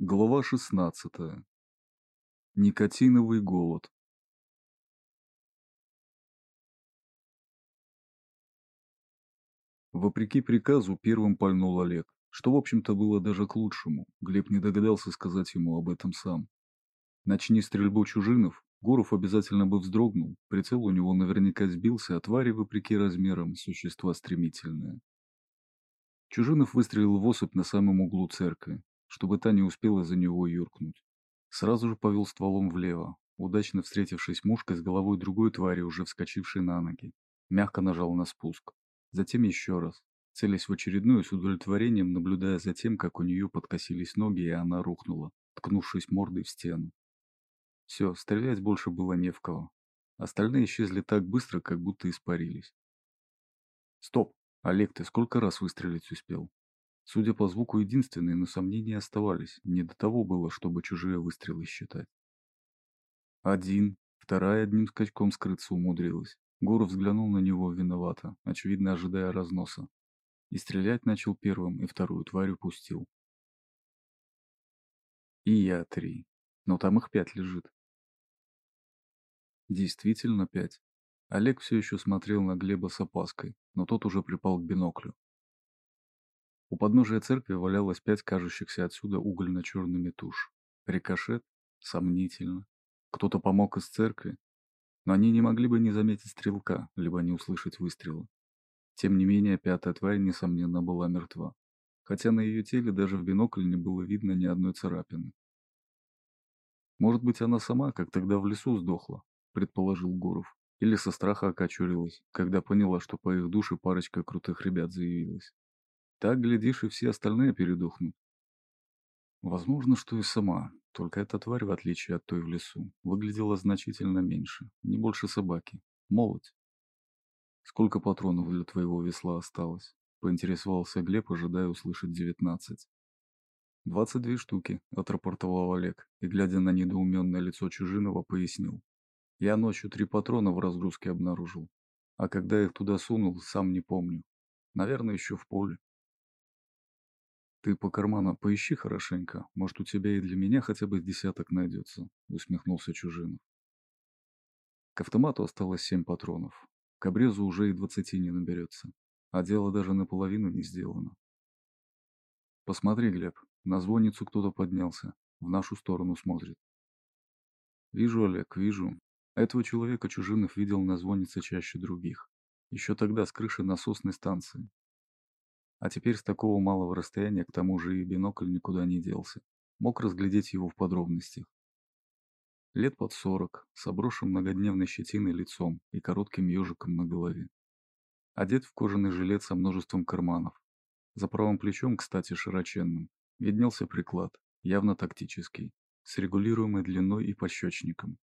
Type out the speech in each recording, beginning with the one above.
Глава 16. Никотиновый голод. Вопреки приказу, первым пальнул Олег, что, в общем-то, было даже к лучшему. Глеб не догадался сказать ему об этом сам. Начни стрельбу чужинов, Гуров обязательно бы вздрогнул, прицел у него наверняка сбился, а твари, вопреки размерам, существа стремительные. Чужинов выстрелил в особь на самом углу церкви, чтобы та не успела за него юркнуть. Сразу же повел стволом влево, удачно встретившись мушкой с головой другой твари, уже вскочившей на ноги. Мягко нажал на спуск. Затем еще раз, целясь в очередную с удовлетворением, наблюдая за тем, как у нее подкосились ноги, и она рухнула, ткнувшись мордой в стену. Все, стрелять больше было не в кого. Остальные исчезли так быстро, как будто испарились. Стоп! Олег, ты сколько раз выстрелить успел? Судя по звуку, единственные, но сомнения оставались. Не до того было, чтобы чужие выстрелы считать. Один. Вторая одним скачком скрыться умудрилась. Гуров взглянул на него виновато, очевидно ожидая разноса. И стрелять начал первым, и вторую тварь упустил. И я три. Но там их пять лежит. Действительно пять. Олег все еще смотрел на Глеба с опаской, но тот уже припал к биноклю. У подножия церкви валялось пять кажущихся отсюда угольно-черными туш. Рикошет? Сомнительно. Кто-то помог из церкви? Но они не могли бы не заметить стрелка, либо не услышать выстрела. Тем не менее, пятая тварь, несомненно, была мертва. Хотя на ее теле даже в бинокль не было видно ни одной царапины. Может быть, она сама, как тогда в лесу, сдохла, предположил Гуров. Или со страха окочурилась, когда поняла, что по их душе парочка крутых ребят заявилась. Так, глядишь, и все остальные передохнут. Возможно, что и сама, только эта тварь, в отличие от той в лесу, выглядела значительно меньше, не больше собаки. Молоть. Сколько патронов для твоего весла осталось? Поинтересовался Глеб, ожидая услышать девятнадцать. «Двадцать две штуки», — отрапортовал Олег, и, глядя на недоуменное лицо Чужинова, пояснил. «Я ночью три патрона в разгрузке обнаружил, а когда их туда сунул, сам не помню. Наверное, еще в поле. «Ты по карманам поищи хорошенько, может, у тебя и для меня хотя бы десяток найдется», — усмехнулся Чужинов. К автомату осталось семь патронов. К обрезу уже и двадцати не наберется, а дело даже наполовину не сделано. «Посмотри, Глеб, на звонницу кто-то поднялся, в нашу сторону смотрит». «Вижу, Олег, вижу. Этого человека Чужинов видел на звоннице чаще других. Еще тогда с крыши насосной станции, а теперь с такого малого расстояния к тому же и бинокль никуда не делся. Мог разглядеть его в подробностях. Лет под сорок, с обросшим многодневной щетиной лицом и коротким ежиком на голове. Одет в кожаный жилет со множеством карманов. За правым плечом, кстати, широченным, виднелся приклад, явно тактический, с регулируемой длиной и пощечником.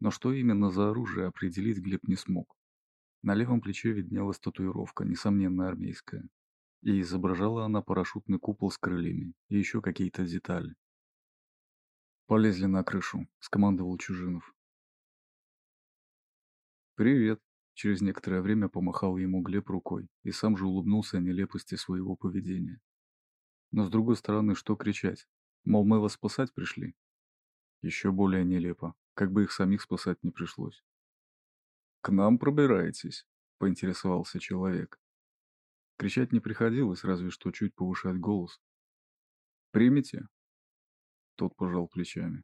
Но что именно за оружие определить Глеб не смог. На левом плече виднелась татуировка, несомненно армейская, и изображала она парашютный купол с крыльями и еще какие-то детали. «Полезли на крышу», — скомандовал Чужинов. «Привет», — через некоторое время помахал ему Глеб рукой и сам же улыбнулся о нелепости своего поведения. Но с другой стороны, что кричать? Мол, мы вас спасать пришли? Еще более нелепо, как бы их самих спасать не пришлось. «К нам пробираетесь», — поинтересовался человек. Кричать не приходилось, разве что чуть повышать голос. «Примите?» Тот пожал плечами.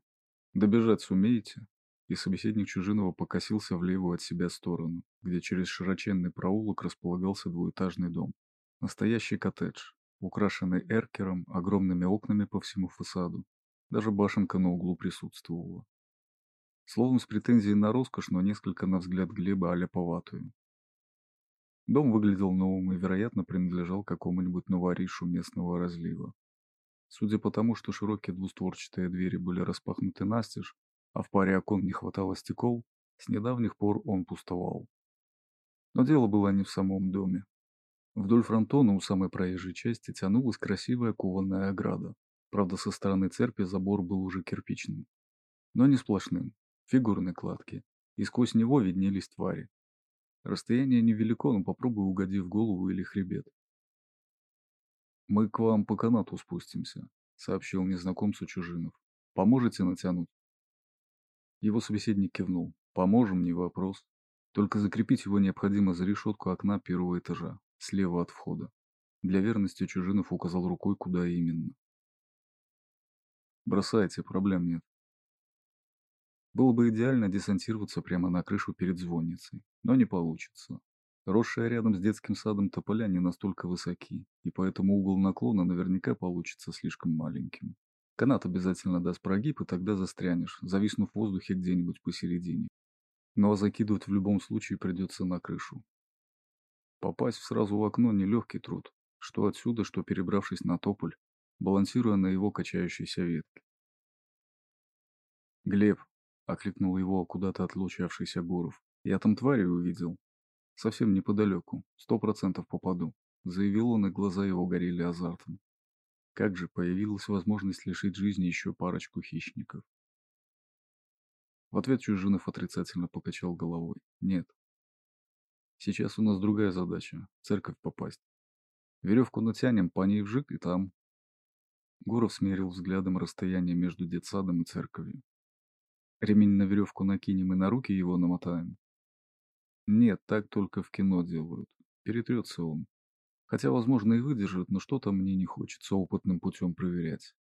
«Добежать сумеете?» И собеседник Чужинова покосился в левую от себя сторону, где через широченный проулок располагался двухэтажный дом. Настоящий коттедж, украшенный эркером, огромными окнами по всему фасаду. Даже башенка на углу присутствовала. Словом, с претензией на роскошь, но несколько, на взгляд Глеба, аляповатую. Дом выглядел новым и, вероятно, принадлежал какому-нибудь новоришу местного разлива. Судя по тому, что широкие двустворчатые двери были распахнуты настежь, а в паре окон не хватало стекол, с недавних пор он пустовал. Но дело было не в самом доме. Вдоль фронтона у самой проезжей части тянулась красивая кованая ограда. Правда, со стороны церкви забор был уже кирпичным. Но не сплошным, фигурной кладки, и сквозь него виднелись твари, Расстояние невелико, но попробуй угоди в голову или хребет. «Мы к вам по канату спустимся», — сообщил незнакомцу Чужинов. «Поможете натянуть?» Его собеседник кивнул. «Поможем, не вопрос. Только закрепить его необходимо за решетку окна первого этажа, слева от входа. Для верности Чужинов указал рукой, куда именно. Бросайте, проблем нет. Было бы идеально десантироваться прямо на крышу перед звонницей, но не получится. Росшие рядом с детским садом тополя не настолько высоки, и поэтому угол наклона наверняка получится слишком маленьким. Канат обязательно даст прогиб, и тогда застрянешь, зависнув в воздухе где-нибудь посередине. Ну а закидывать в любом случае придется на крышу. Попасть сразу в окно – нелегкий труд, что отсюда, что перебравшись на тополь, балансируя на его качающейся ветке. «Глеб!» — окликнул его куда-то отлучавшийся Гуров. «Я там твари увидел. Совсем неподалеку. Сто процентов попаду», — заявил он, и глаза его горели азартом. Как же появилась возможность лишить жизни еще парочку хищников. В ответ Чужинов отрицательно покачал головой. «Нет. Сейчас у нас другая задача — в церковь попасть. Веревку натянем, по ней вжик и там. Гуров смерил взглядом расстояние между детсадом и церковью. Ремень на веревку накинем и на руки его намотаем. Нет, так только в кино делают. Перетрется он. Хотя, возможно, и выдержит, но что-то мне не хочется опытным путем проверять.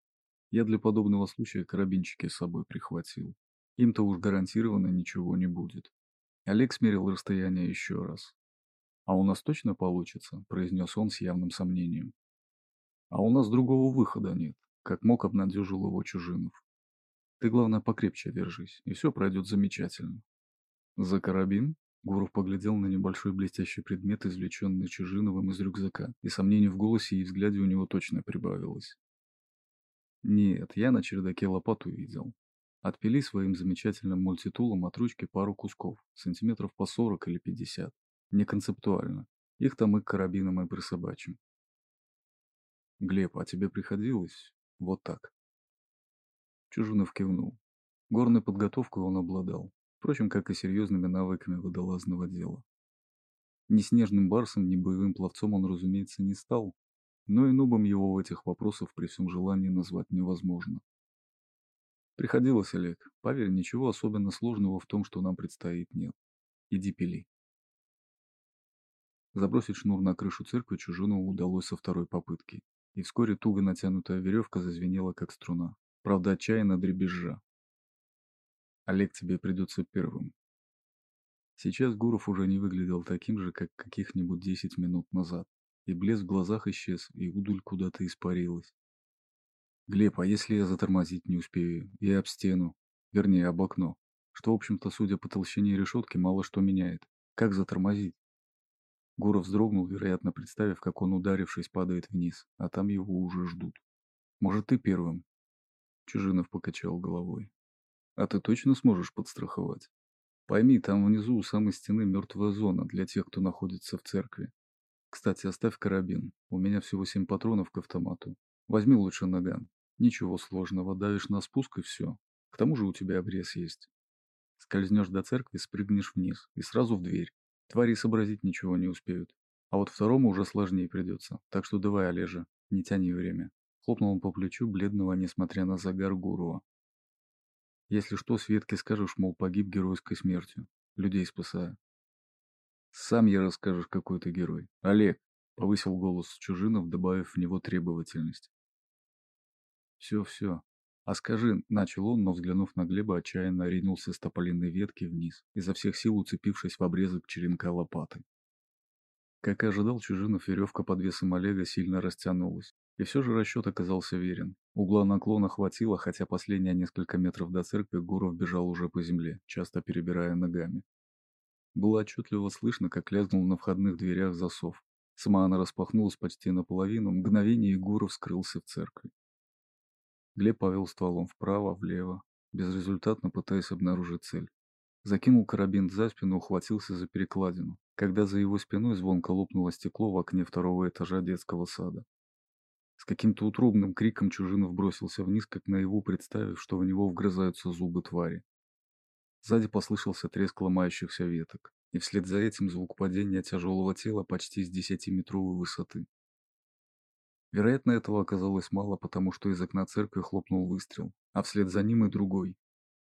Я для подобного случая карабинчики с собой прихватил. Им-то уж гарантированно ничего не будет. Олег смерил расстояние еще раз. «А у нас точно получится?» – произнес он с явным сомнением. «А у нас другого выхода нет», – как мог обнадежил его Чужинов. «Ты, главное, покрепче держись, и все пройдет замечательно». «За карабин?» – Гуров поглядел на небольшой блестящий предмет, извлеченный Чужиновым из рюкзака, и сомнений в голосе и взгляде у него точно прибавилось. «Нет, я на чердаке лопату видел. Отпили своим замечательным мультитулом от ручки пару кусков, сантиметров по 40 или 50. Не концептуально. Их там и к карабинам и присобачим. Глеб, а тебе приходилось? Вот так. Чужинов кивнул. Горной подготовкой он обладал, впрочем, как и серьезными навыками водолазного дела. Ни снежным барсом, ни боевым пловцом он, разумеется, не стал, но и нубом его в этих вопросах при всем желании назвать невозможно. Приходилось, Олег. Поверь, ничего особенно сложного в том, что нам предстоит, нет. Иди пили. Забросить шнур на крышу церкви Чужинову удалось со второй попытки, и вскоре туго натянутая веревка зазвенела, как струна, правда отчаянно дребезжа. Олег тебе придется первым. Сейчас Гуров уже не выглядел таким же, как каких-нибудь десять минут назад, и блеск в глазах исчез, и удуль куда-то испарилась. Глеб, а если я затормозить не успею, и об стену, вернее, об окно, что, в общем-то, судя по толщине решетки, мало что меняет. Как затормозить? Гуров вздрогнул, вероятно, представив, как он, ударившись, падает вниз, а там его уже ждут. «Может, ты первым?» Чужинов покачал головой. «А ты точно сможешь подстраховать? Пойми, там внизу у самой стены мертвая зона для тех, кто находится в церкви. Кстати, оставь карабин. У меня всего семь патронов к автомату. Возьми лучше наган. Ничего сложного, давишь на спуск и все. К тому же у тебя обрез есть. Скользнешь до церкви, спрыгнешь вниз и сразу в дверь. Твари сообразить ничего не успеют. А вот второму уже сложнее придется. Так что давай, Олежа, не тяни время. Хлопнул по плечу бледного, несмотря на загар Гурова. Если что, Светке скажешь, мол, погиб геройской смертью. Людей спасая. Сам я расскажешь, какой ты герой. Олег, повысил голос Чужинов, добавив в него требовательность. Все, все. А скажи, начал он, но взглянув на Глеба, отчаянно ринулся с тополиной ветки вниз, изо всех сил уцепившись в обрезок черенка лопаты. Как и ожидал Чужинов, веревка под весом Олега сильно растянулась. И все же расчет оказался верен. Угла наклона хватило, хотя последние несколько метров до церкви Гуров бежал уже по земле, часто перебирая ногами. Было отчетливо слышно, как лязнул на входных дверях засов. Сама она распахнулась почти наполовину, мгновение Гуров скрылся в церкви. Глеб повел стволом вправо, влево, безрезультатно пытаясь обнаружить цель. Закинул карабин за спину, ухватился за перекладину, когда за его спиной звонко лопнуло стекло в окне второго этажа детского сада. С каким-то утробным криком Чужинов бросился вниз, как наяву представив, что в него вгрызаются зубы твари. Сзади послышался треск ломающихся веток, и вслед за этим звук падения тяжелого тела почти с десятиметровой высоты. Вероятно, этого оказалось мало, потому что из окна церкви хлопнул выстрел, а вслед за ним и другой.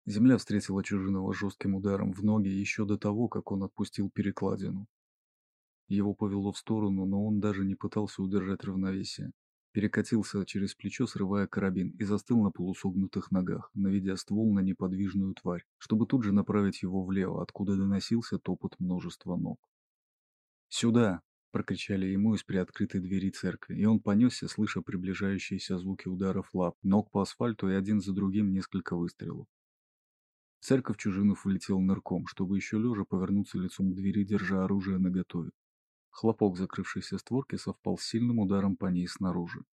Земля встретила Чужинова жестким ударом в ноги еще до того, как он отпустил перекладину. Его повело в сторону, но он даже не пытался удержать равновесие. Перекатился через плечо, срывая карабин, и застыл на полусогнутых ногах, наведя ствол на неподвижную тварь, чтобы тут же направить его влево, откуда доносился топот множества ног. «Сюда!» прокричали ему из приоткрытой двери церкви, и он понесся, слыша приближающиеся звуки ударов лап, ног по асфальту и один за другим несколько выстрелов. Церковь Чужинов улетел нырком, чтобы еще лежа повернуться лицом к двери, держа оружие наготове. Хлопок закрывшейся створки совпал с сильным ударом по ней снаружи.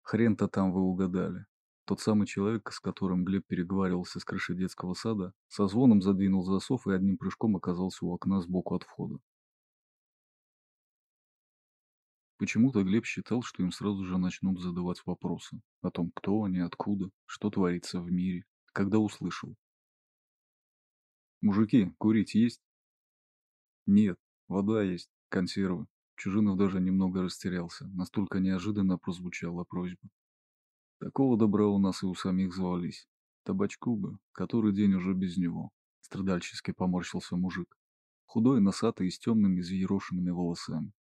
Хрен-то там вы угадали. Тот самый человек, с которым Глеб переговаривался с крыши детского сада, со звоном задвинул засов и одним прыжком оказался у окна сбоку от входа. Почему-то Глеб считал, что им сразу же начнут задавать вопросы о том, кто они, откуда, что творится в мире, когда услышал. «Мужики, курить есть?» «Нет, вода есть, консервы». Чужинов даже немного растерялся, настолько неожиданно прозвучала просьба. Такого добра у нас и у самих звались. Табачку бы, который день уже без него. Страдальчески поморщился мужик. Худой, носатый и с темными взъерошенными волосами.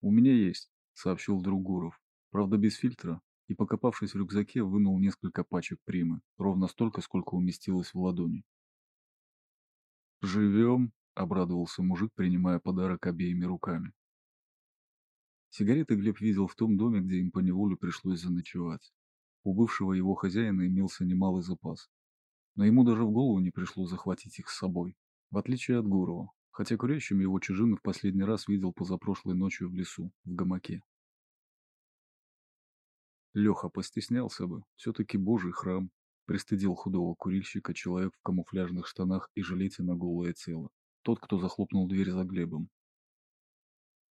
«У меня есть», — сообщил друг Гуров. «Правда, без фильтра». И, покопавшись в рюкзаке, вынул несколько пачек примы, ровно столько, сколько уместилось в ладони. «Живем», — обрадовался мужик, принимая подарок обеими руками. Сигареты Глеб видел в том доме, где им поневоле пришлось заночевать. У бывшего его хозяина имелся немалый запас. Но ему даже в голову не пришло захватить их с собой, в отличие от Гурова, хотя курящим его чужим в последний раз видел позапрошлой ночью в лесу, в гамаке. Леха постеснялся бы, все-таки божий храм, пристыдил худого курильщика человек в камуфляжных штанах и жилете на голое тело, тот, кто захлопнул дверь за Глебом.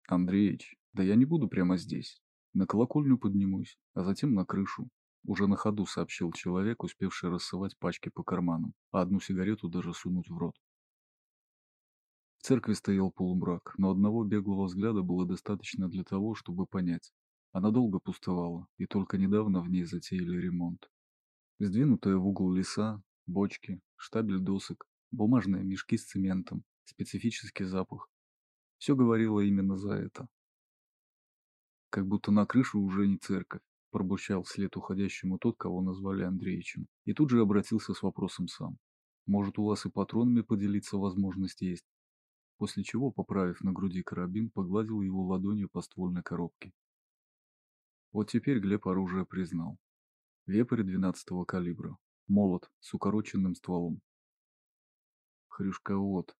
Андреич, да я не буду прямо здесь. На колокольню поднимусь, а затем на крышу. Уже на ходу сообщил человек, успевший рассылать пачки по карманам, а одну сигарету даже сунуть в рот. В церкви стоял полумрак, но одного беглого взгляда было достаточно для того, чтобы понять. Она долго пустовала, и только недавно в ней затеяли ремонт. Сдвинутая в угол леса, бочки, штабель досок, бумажные мешки с цементом, специфический запах. Все говорило именно за это. Как будто на крышу уже не церковь, пробурчал вслед уходящему тот, кого назвали Андреичем, и тут же обратился с вопросом сам. Может, у вас и патронами поделиться возможность есть? после чего, поправив на груди карабин, погладил его ладонью по ствольной коробке. Вот теперь Глеб оружие признал. Вепрь 12-го калибра. Молот с укороченным стволом. Хрюшковод,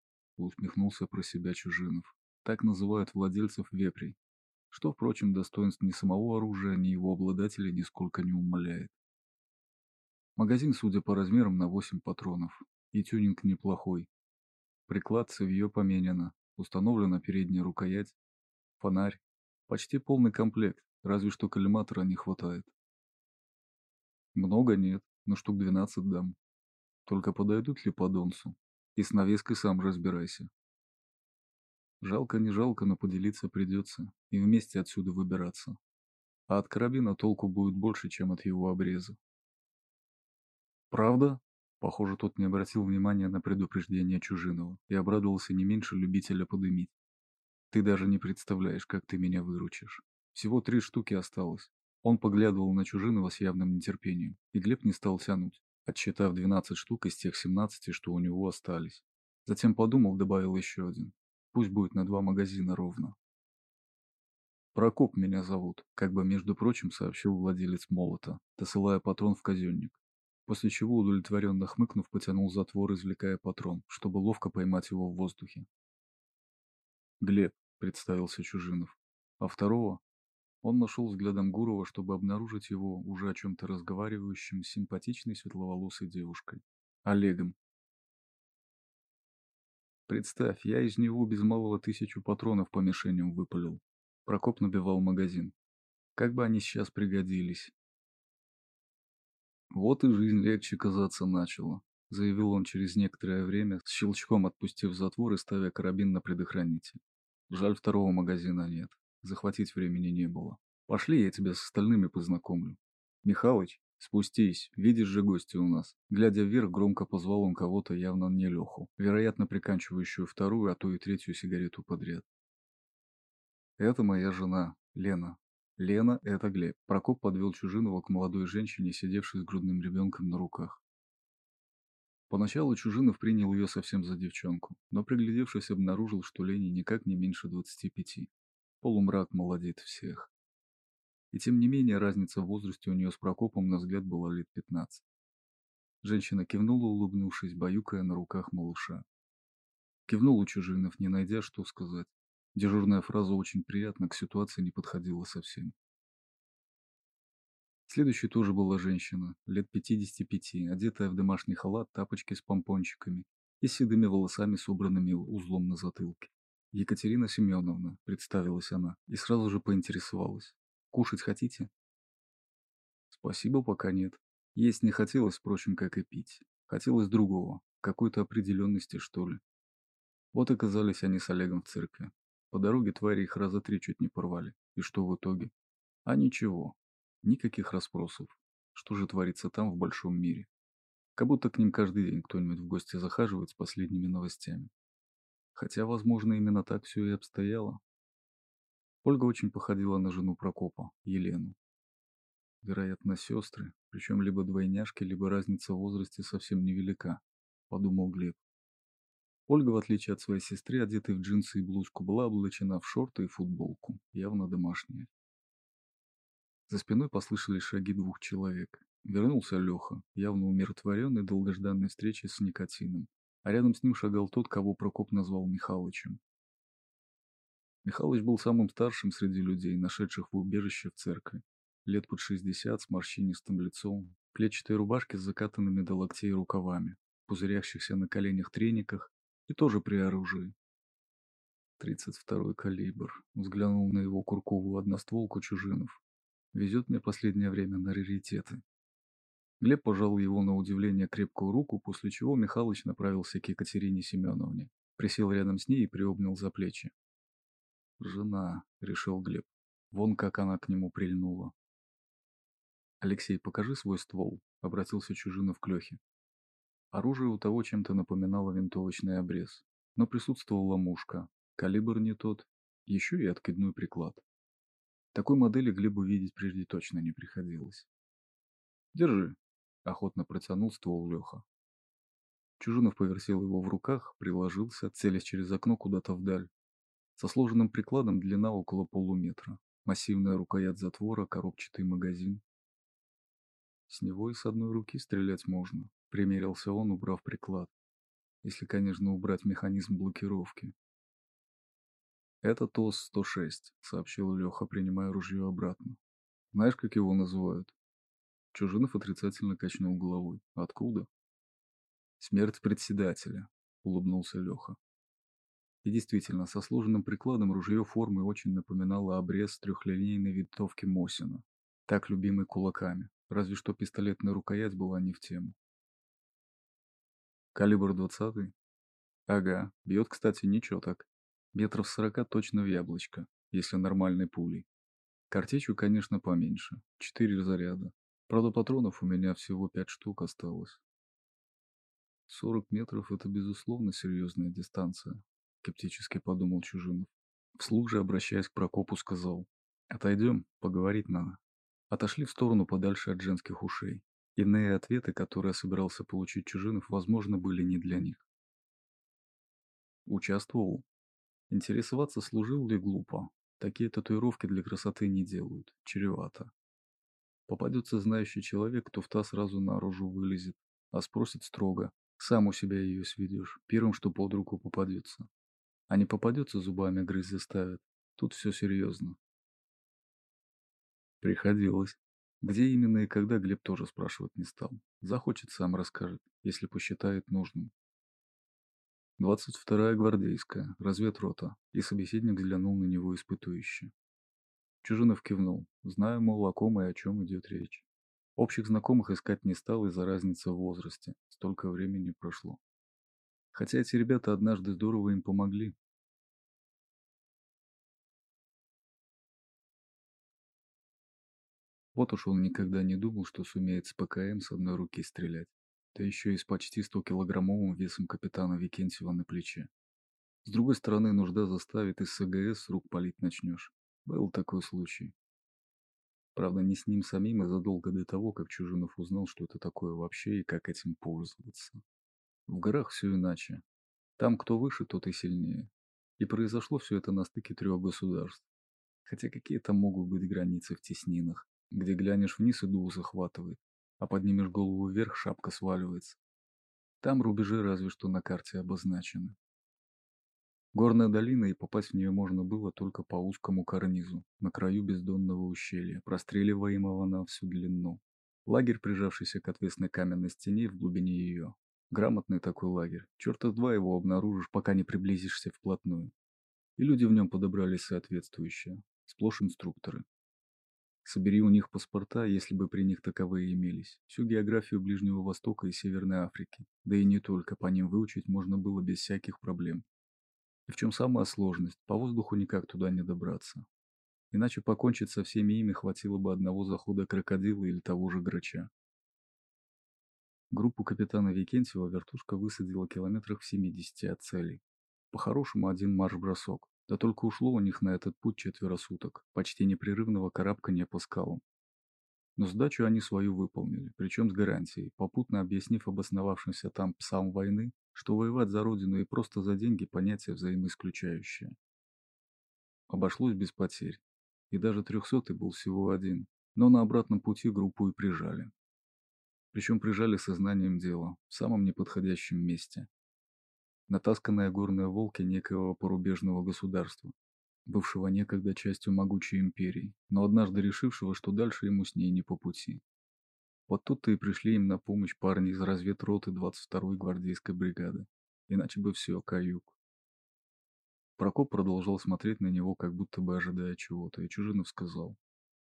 усмехнулся про себя Чужинов. Так называют владельцев вепрей. Что, впрочем, достоинств ни самого оружия, ни его обладателя нисколько не умаляет. Магазин, судя по размерам, на 8 патронов. И тюнинг неплохой. Приклад цевье поменено, установлена передняя рукоять, фонарь. Почти полный комплект, разве что коллиматора не хватает. Много нет, но штук 12 дам. Только подойдут ли по донцу? И с навеской сам разбирайся. Жалко не жалко, но поделиться придется, и вместе отсюда выбираться. А от карабина толку будет больше, чем от его обреза. «Правда?» Похоже, тот не обратил внимания на предупреждение Чужинова и обрадовался не меньше любителя подымить. «Ты даже не представляешь, как ты меня выручишь. Всего три штуки осталось». Он поглядывал на Чужинова с явным нетерпением, и Глеб не стал тянуть, отсчитав 12 штук из тех 17, что у него остались. Затем подумал, добавил еще один. Пусть будет на два магазина ровно. «Прокоп меня зовут», как бы, между прочим, сообщил владелец молота, досылая патрон в казенник после чего, удовлетворенно хмыкнув, потянул затвор, извлекая патрон, чтобы ловко поймать его в воздухе. «Глеб», — представился Чужинов, а второго он нашел взглядом Гурова, чтобы обнаружить его уже о чем-то разговаривающим с симпатичной светловолосой девушкой. Олегом. Представь, я из него без малого тысячу патронов по мишеням выпалил. Прокоп набивал магазин. Как бы они сейчас пригодились. Вот и жизнь легче казаться начала, заявил он через некоторое время, с щелчком отпустив затвор и ставя карабин на предохранитель. Жаль, второго магазина нет. Захватить времени не было. Пошли, я тебя с остальными познакомлю. Михалыч, спустись, видишь же гости у нас. Глядя вверх, громко позвал он кого-то явно не Леху, вероятно, приканчивающую вторую, а то и третью сигарету подряд. Это моя жена, Лена. Лена – это Глеб. Прокоп подвел Чужинова к молодой женщине, сидевшей с грудным ребенком на руках. Поначалу Чужинов принял ее совсем за девчонку, но приглядевшись, обнаружил, что Лене никак не меньше двадцати пяти. Полумрак молодит всех. И тем не менее разница в возрасте у нее с Прокопом на взгляд была лет пятнадцать. Женщина кивнула, улыбнувшись, баюкая на руках малыша. Кивнул Чужинов, не найдя, что сказать. Дежурная фраза очень приятно к ситуации не подходила совсем. Следующей тоже была женщина, лет 55, одетая в домашний халат, тапочки с помпончиками и седыми волосами, собранными узлом на затылке. Екатерина Семеновна, представилась она, и сразу же поинтересовалась. «Кушать хотите?» «Спасибо, пока нет. Есть не хотелось, впрочем, как и пить. Хотелось другого, какой-то определенности, что ли. Вот оказались они с Олегом в церкви. По дороге твари их раза три чуть не порвали. И что в итоге? А ничего. Никаких расспросов. Что же творится там, в большом мире? Как будто к ним каждый день кто-нибудь в гости захаживает с последними новостями. Хотя, возможно, именно так все и обстояло. Ольга очень походила на жену Прокопа, Елену. Вероятно, сестры, причем либо двойняшки, либо разница в возрасте совсем невелика, подумал Глеб. Ольга, в отличие от своей сестры, одетая в джинсы и блузку, была облачена в шорты и футболку, явно домашняя. За спиной послышались шаги двух человек. Вернулся Леха, явно умиротворенный долгожданной встречей с никотином, а рядом с ним шагал тот, кого Прокоп назвал Михалычем. Михалыч был самым старшим среди людей, нашедших в убежище в церкви. Лет под шестьдесят, с морщинистым лицом, клетчатой рубашке с закатанными до локтей рукавами, пузырящихся на коленях трениках и тоже при оружии. Тридцать второй калибр. Взглянул на его курковую одностволку Чужинов. Везет мне последнее время на раритеты. Глеб пожал его на удивление крепкую руку, после чего Михалыч направился к Екатерине Семеновне. Присел рядом с ней и приобнял за плечи. «Жена», — решил Глеб. Вон как она к нему прильнула. «Алексей, покажи свой ствол», — обратился Чужинов к Лехе. Оружие у того чем-то напоминало винтовочный обрез, но присутствовала мушка, калибр не тот, еще и откидной приклад. Такой модели Глебу видеть прежде точно не приходилось. «Держи», — охотно протянул ствол Леха. Чужинов повертел его в руках, приложился, целясь через окно куда-то вдаль. Со сложенным прикладом длина около полуметра, массивная рукоять затвора, коробчатый магазин. С него и с одной руки стрелять можно, Примерился он, убрав приклад. Если, конечно, убрать механизм блокировки. «Это ТОС-106», — сообщил Леха, принимая ружье обратно. «Знаешь, как его называют?» Чужинов отрицательно качнул головой. «Откуда?» «Смерть председателя», — улыбнулся Леха. И действительно, со сложенным прикладом ружье формы очень напоминало обрез трехлинейной винтовки Мосина, так любимый кулаками, разве что пистолетная рукоять была не в тему. Калибр двадцатый? Ага, бьет, кстати, ничего так. Метров сорока точно в яблочко, если нормальной пулей. Картечью, конечно, поменьше. Четыре заряда. Правда, патронов у меня всего пять штук осталось. Сорок метров — это, безусловно, серьезная дистанция, скептически подумал Чужинов. Вслух же, обращаясь к Прокопу, сказал. Отойдем, поговорить надо. Отошли в сторону подальше от женских ушей. Иные ответы, которые собирался получить Чужинов, возможно, были не для них. Участвовал. Интересоваться, служил ли глупо. Такие татуировки для красоты не делают. Чревато. Попадется знающий человек, то в та сразу наружу вылезет, а спросит строго. Сам у себя ее сведешь, первым, что под руку попадется. А не попадется, зубами грызть заставят. Тут все серьезно. Приходилось. Где именно и когда Глеб тоже спрашивать не стал. Захочет, сам расскажет, если посчитает нужным. 22-я гвардейская, разведрота, и собеседник взглянул на него испытующе. Чужинов кивнул, зная, мол, о ком и о чем идет речь. Общих знакомых искать не стал из-за разницы в возрасте, столько времени прошло. Хотя эти ребята однажды здорово им помогли, Вот уж он никогда не думал, что сумеет с ПКМ с одной руки стрелять, да еще и с почти 100-килограммовым весом капитана Викентьева на плече. С другой стороны, нужда заставит из СГС рук палить начнешь. Был такой случай. Правда, не с ним самим, и задолго до того, как Чужинов узнал, что это такое вообще и как этим пользоваться. В горах все иначе. Там кто выше, тот и сильнее. И произошло все это на стыке трех государств. Хотя какие там могут быть границы в теснинах, где глянешь вниз и дух захватывает, а поднимешь голову вверх, шапка сваливается. Там рубежи разве что на карте обозначены. Горная долина, и попасть в нее можно было только по узкому карнизу, на краю бездонного ущелья, простреливаемого на всю длину. Лагерь, прижавшийся к отвесной каменной стене в глубине ее. Грамотный такой лагерь. Черта два его обнаружишь, пока не приблизишься вплотную. И люди в нем подобрались соответствующие. Сплошь инструкторы. Собери у них паспорта, если бы при них таковые имелись. Всю географию Ближнего Востока и Северной Африки. Да и не только, по ним выучить можно было без всяких проблем. И в чем самая сложность, по воздуху никак туда не добраться. Иначе покончить со всеми ими хватило бы одного захода крокодила или того же грача. Группу капитана Викентьева вертушка высадила километрах в 70 от целей. По-хорошему один марш-бросок. Да только ушло у них на этот путь четверо суток, почти непрерывного карабкания по скалам. Но сдачу они свою выполнили, причем с гарантией, попутно объяснив обосновавшимся там псам войны, что воевать за родину и просто за деньги – понятие взаимоисключающее. Обошлось без потерь. И даже трехсотый был всего один, но на обратном пути группу и прижали. Причем прижали сознанием дела, в самом неподходящем месте. Натасканная горная волки некоего порубежного государства, бывшего некогда частью могучей империи, но однажды решившего, что дальше ему с ней не по пути. Вот тут-то и пришли им на помощь парни из разведроты 22-й гвардейской бригады. Иначе бы все, каюк. Прокоп продолжал смотреть на него, как будто бы ожидая чего-то, и Чужинов сказал.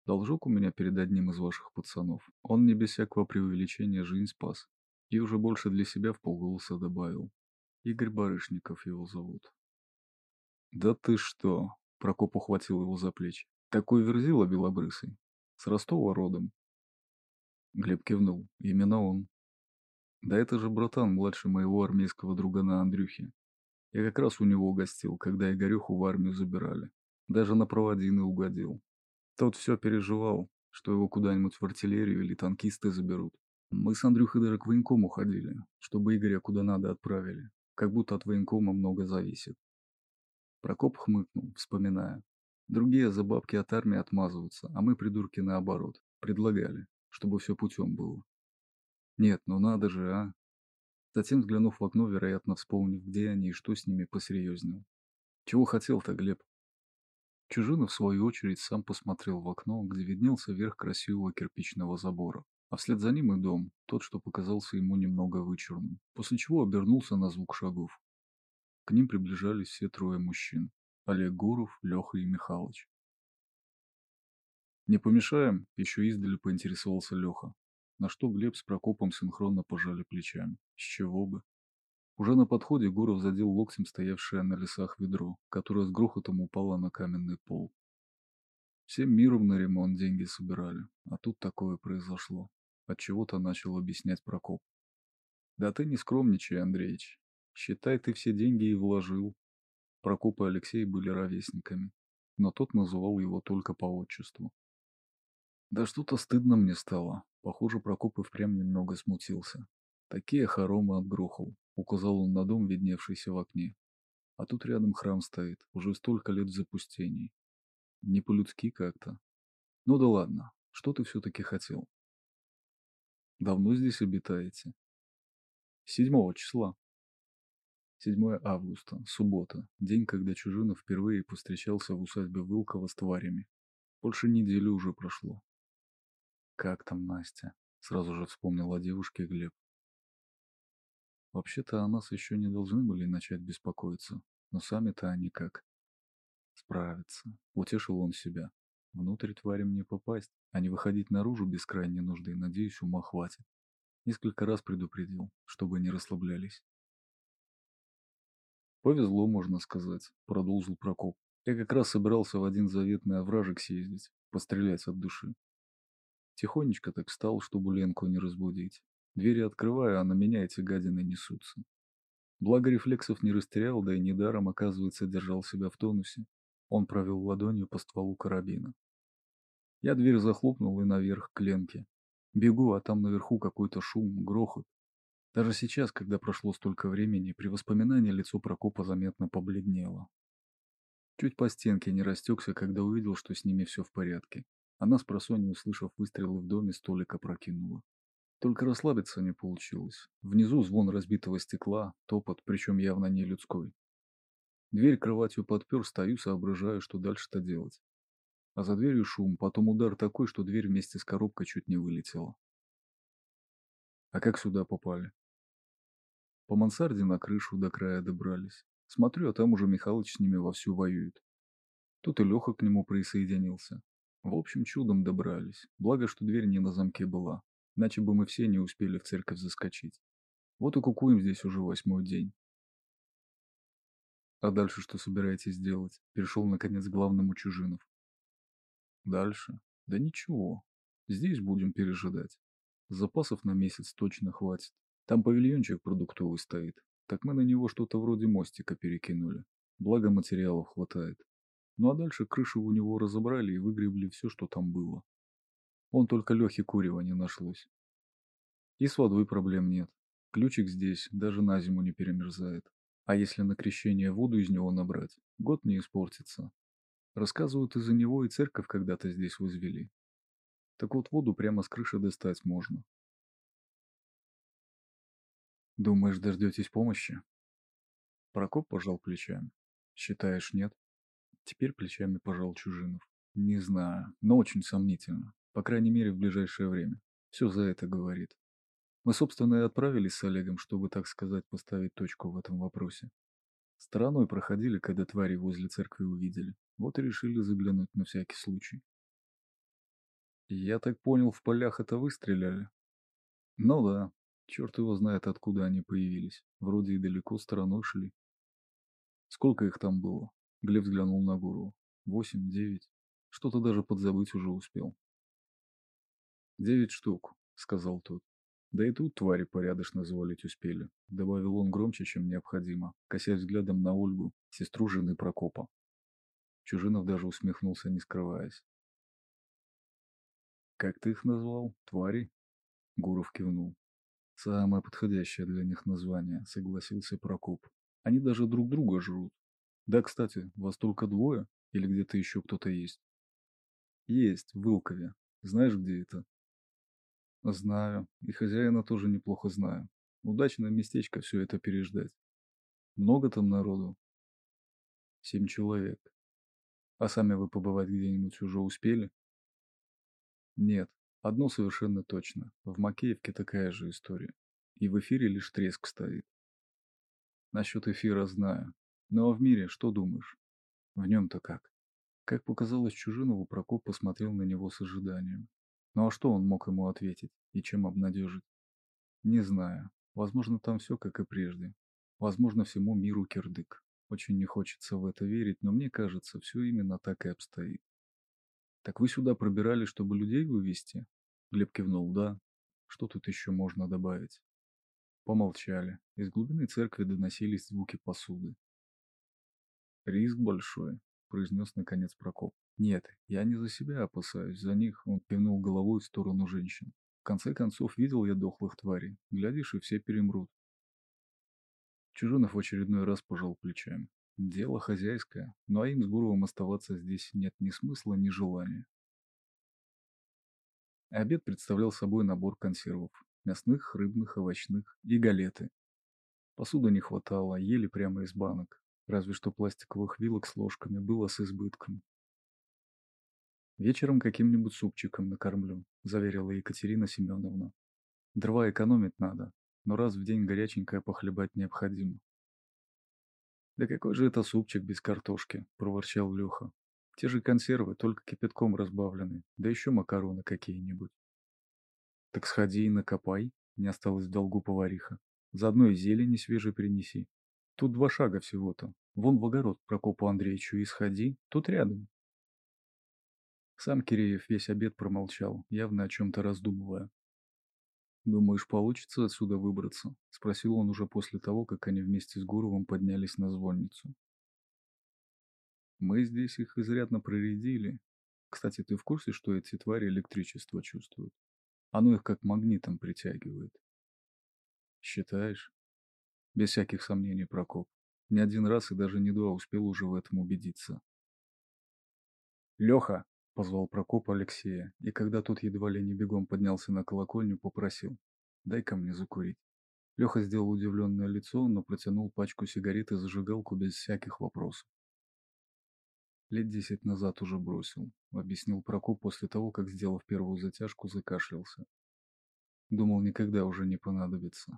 «Должок у меня перед одним из ваших пацанов. Он не без всякого преувеличения жизнь спас. И уже больше для себя в полголоса добавил. Игорь Барышников его зовут». «Да ты что?» Прокоп ухватил его за плечи. «Такой верзила белобрысый. С Ростова родом. Глеб кивнул. Именно он. Да это же братан младший моего армейского друга на Андрюхе. Я как раз у него гостил, когда Игорюху в армию забирали. Даже на проводины угодил. Тот все переживал, что его куда-нибудь в артиллерию или танкисты заберут. Мы с Андрюхой даже к военкому ходили, чтобы Игоря куда надо отправили. Как будто от военкома много зависит. Прокоп хмыкнул, вспоминая. Другие за бабки от армии отмазываются, а мы, придурки, наоборот, предлагали чтобы все путем было. Нет, ну надо же, а. Затем, взглянув в окно, вероятно, вспомнив, где они и что с ними посерьезнее. Чего хотел-то, Глеб? Чужина, в свою очередь, сам посмотрел в окно, где виднелся верх красивого кирпичного забора, а вслед за ним и дом, тот, что показался ему немного вычурным, после чего обернулся на звук шагов. К ним приближались все трое мужчин – Олег Гуров, Леха и Михалыч. «Не помешаем?» – еще издали поинтересовался Леха. На что Глеб с Прокопом синхронно пожали плечами. С чего бы? Уже на подходе Гуров задел локтем стоявшее на лесах ведро, которое с грохотом упало на каменный пол. Всем миром на ремонт деньги собирали, а тут такое произошло. От чего то начал объяснять Прокоп. Да ты не скромничай, Андреич. Считай, ты все деньги и вложил. Прокоп и Алексей были ровесниками, но тот называл его только по отчеству. Да что-то стыдно мне стало. Похоже, Прокоп и впрямь немного смутился. Такие хоромы отгрохал, указал он на дом, видневшийся в окне. А тут рядом храм стоит, уже столько лет в запустении. Не по-людски как-то. Ну да ладно, что ты все-таки хотел? Давно здесь обитаете? Седьмого числа. 7 августа, суббота, день, когда Чужинов впервые повстречался в усадьбе Вылкова с тварями. Больше недели уже прошло. «Как там Настя?» — сразу же вспомнил о девушке Глеб. Вообще-то о нас еще не должны были начать беспокоиться, но сами-то они как? Справятся. Утешил он себя. Внутрь тварям не попасть, а не выходить наружу без крайней нужды, надеюсь, ума хватит. Несколько раз предупредил, чтобы не расслаблялись. «Повезло, можно сказать», — продолжил Прокоп. «Я как раз собирался в один заветный овражек съездить, пострелять от души. Тихонечко так встал, чтобы Ленку не разбудить. Двери открываю, а на меня эти гадины несутся. Благо рефлексов не растерял, да и недаром, оказывается, держал себя в тонусе. Он провел ладонью по стволу карабина. Я дверь захлопнул и наверх к Ленке. Бегу, а там наверху какой-то шум, грохот. Даже сейчас, когда прошло столько времени, при воспоминании лицо Прокопа заметно побледнело. Чуть по стенке не растекся, когда увидел, что с ними все в порядке. Она с просонья, услышав выстрелы в доме, столик опрокинула. Только расслабиться не получилось. Внизу звон разбитого стекла, топот, причем явно не людской. Дверь кроватью подпер, стою, соображаю, что дальше-то делать. А за дверью шум, потом удар такой, что дверь вместе с коробкой чуть не вылетела. А как сюда попали? По мансарде на крышу до края добрались. Смотрю, а там уже Михалыч с ними вовсю воюет. Тут и Леха к нему присоединился. В общем, чудом добрались. Благо, что дверь не на замке была. Иначе бы мы все не успели в церковь заскочить. Вот и кукуем здесь уже восьмой день. А дальше что собираетесь делать? Перешел, наконец, к главному Чужинов. Дальше? Да ничего. Здесь будем пережидать. Запасов на месяц точно хватит. Там павильончик продуктовый стоит. Так мы на него что-то вроде мостика перекинули. Благо материалов хватает. Ну а дальше крышу у него разобрали и выгребли все, что там было. Он только Лехи Курева не нашлось. И с водой проблем нет. Ключик здесь даже на зиму не перемерзает. А если на крещение воду из него набрать, год не испортится. Рассказывают, из-за него и церковь когда-то здесь возвели. Так вот, воду прямо с крыши достать можно. Думаешь, дождетесь помощи? Прокоп пожал плечами. Считаешь, нет? Теперь плечами пожал Чужинов. Не знаю, но очень сомнительно. По крайней мере, в ближайшее время. Все за это говорит. Мы, собственно, и отправились с Олегом, чтобы, так сказать, поставить точку в этом вопросе. Стороной проходили, когда твари возле церкви увидели. Вот и решили заглянуть на всякий случай. Я так понял, в полях это выстреляли? Ну да. Черт его знает, откуда они появились. Вроде и далеко стороной шли. Сколько их там было? Глеб взглянул на Гуру. Восемь, девять. Что-то даже подзабыть уже успел. Девять штук, сказал тот. Да и тут твари порядочно завалить успели, добавил он громче, чем необходимо, косясь взглядом на Ольгу, сестру жены Прокопа. Чужинов даже усмехнулся, не скрываясь. «Как ты их назвал? Твари?» Гуров кивнул. «Самое подходящее для них название», — согласился Прокоп. «Они даже друг друга жрут. Да, кстати, вас только двое? Или где-то еще кто-то есть?» «Есть, в Вылкове. Знаешь, где это?» «Знаю. И хозяина тоже неплохо знаю. Удачное местечко все это переждать. Много там народу?» «Семь человек. А сами вы побывать где-нибудь уже успели?» «Нет. Одно совершенно точно. В Макеевке такая же история. И в эфире лишь треск стоит. Насчет эфира знаю. Ну а в мире что думаешь? В нем-то как? Как показалось Чужинову, Прокоп посмотрел на него с ожиданием. Ну а что он мог ему ответить и чем обнадежить? Не знаю. Возможно, там все как и прежде. Возможно, всему миру кирдык. Очень не хочется в это верить, но мне кажется, все именно так и обстоит. Так вы сюда пробирали, чтобы людей вывести? Глеб кивнул, да. Что тут еще можно добавить? Помолчали. Из глубины церкви доносились звуки посуды. «Риск большой», — произнес наконец Прокоп. «Нет, я не за себя опасаюсь, за них», — он кивнул головой в сторону женщин. «В конце концов, видел я дохлых тварей. Глядишь, и все перемрут». Чужинов в очередной раз пожал плечами. Дело хозяйское, ну а им с Гуровым оставаться здесь нет ни смысла, ни желания. Обед представлял собой набор консервов. Мясных, рыбных, овощных и галеты. Посуды не хватало, ели прямо из банок. Разве что пластиковых вилок с ложками было с избытком. «Вечером каким-нибудь супчиком накормлю», – заверила Екатерина Семеновна. «Дрова экономить надо, но раз в день горяченькое похлебать необходимо». «Да какой же это супчик без картошки?» – проворчал Леха. «Те же консервы, только кипятком разбавлены, да еще макароны какие-нибудь». «Так сходи и накопай», – не осталось в долгу повариха. «Заодно и зелени свежей принеси. Тут два шага всего-то. Вон в огород Прокопу Андреевичу и сходи, тут рядом». Сам Киреев весь обед промолчал, явно о чем-то раздумывая. «Думаешь, получится отсюда выбраться?» — спросил он уже после того, как они вместе с Гуровым поднялись на звонницу. «Мы здесь их изрядно проредили. Кстати, ты в курсе, что эти твари электричество чувствуют? Оно их как магнитом притягивает». «Считаешь?» «Без всяких сомнений, Прокоп. Не один раз и даже не два успел уже в этом убедиться». «Леха!» — позвал Прокоп Алексея, и когда тот едва ли не бегом поднялся на колокольню, попросил. «Дай-ка мне закурить». Леха сделал удивленное лицо, но протянул пачку сигарет и зажигалку без всяких вопросов. Лет десять назад уже бросил, объяснил Прокоп после того, как, сделав первую затяжку, закашлялся. Думал, никогда уже не понадобится.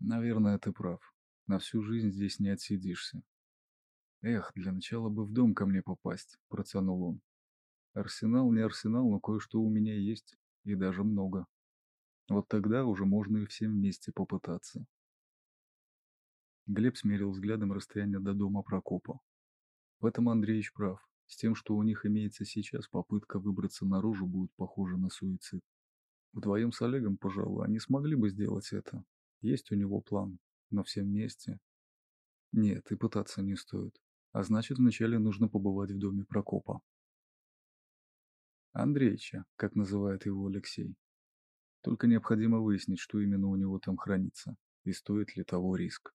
Наверное, ты прав. На всю жизнь здесь не отсидишься. Эх, для начала бы в дом ко мне попасть, протянул он. Арсенал не арсенал, но кое-что у меня есть, и даже много. Вот тогда уже можно и всем вместе попытаться. Глеб смерил взглядом расстояние до дома Прокопа. В этом Андреевич прав. С тем, что у них имеется сейчас, попытка выбраться наружу будет похожа на суицид. Вдвоем с Олегом, пожалуй, они смогли бы сделать это. Есть у него план, но все вместе. Нет, и пытаться не стоит. А значит, вначале нужно побывать в доме Прокопа. Андреича, как называет его Алексей. Только необходимо выяснить, что именно у него там хранится, и стоит ли того риск.